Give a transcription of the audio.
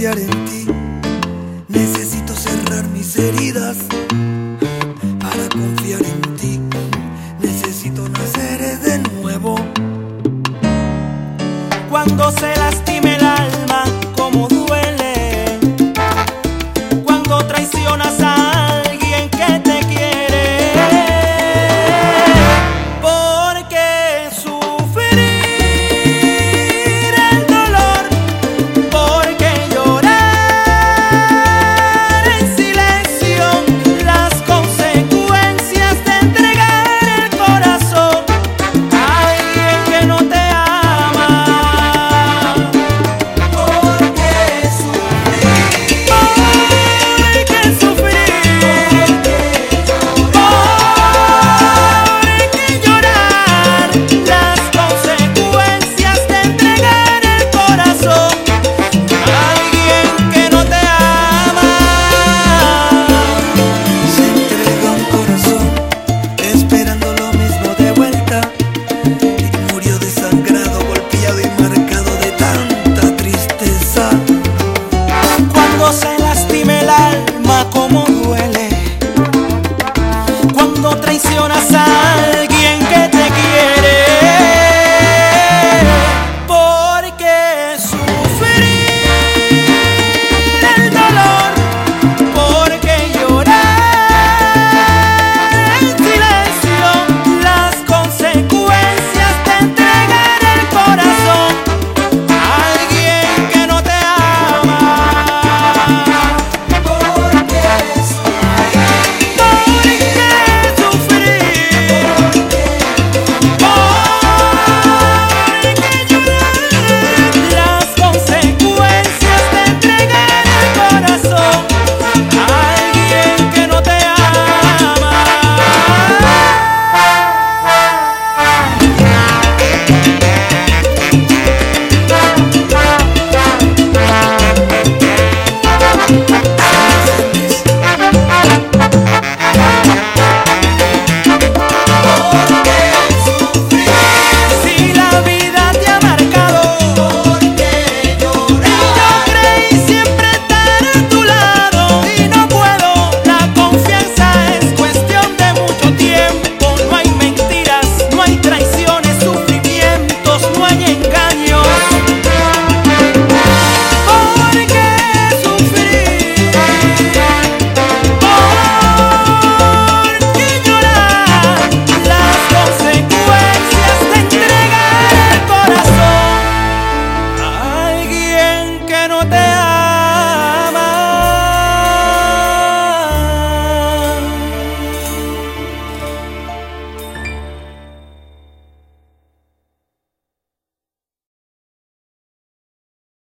confiar en ti. Necesito cerrar mis heridas para confiar en ti. Necesito nacer de nuevo. Cuando se lastime el alma, como duele.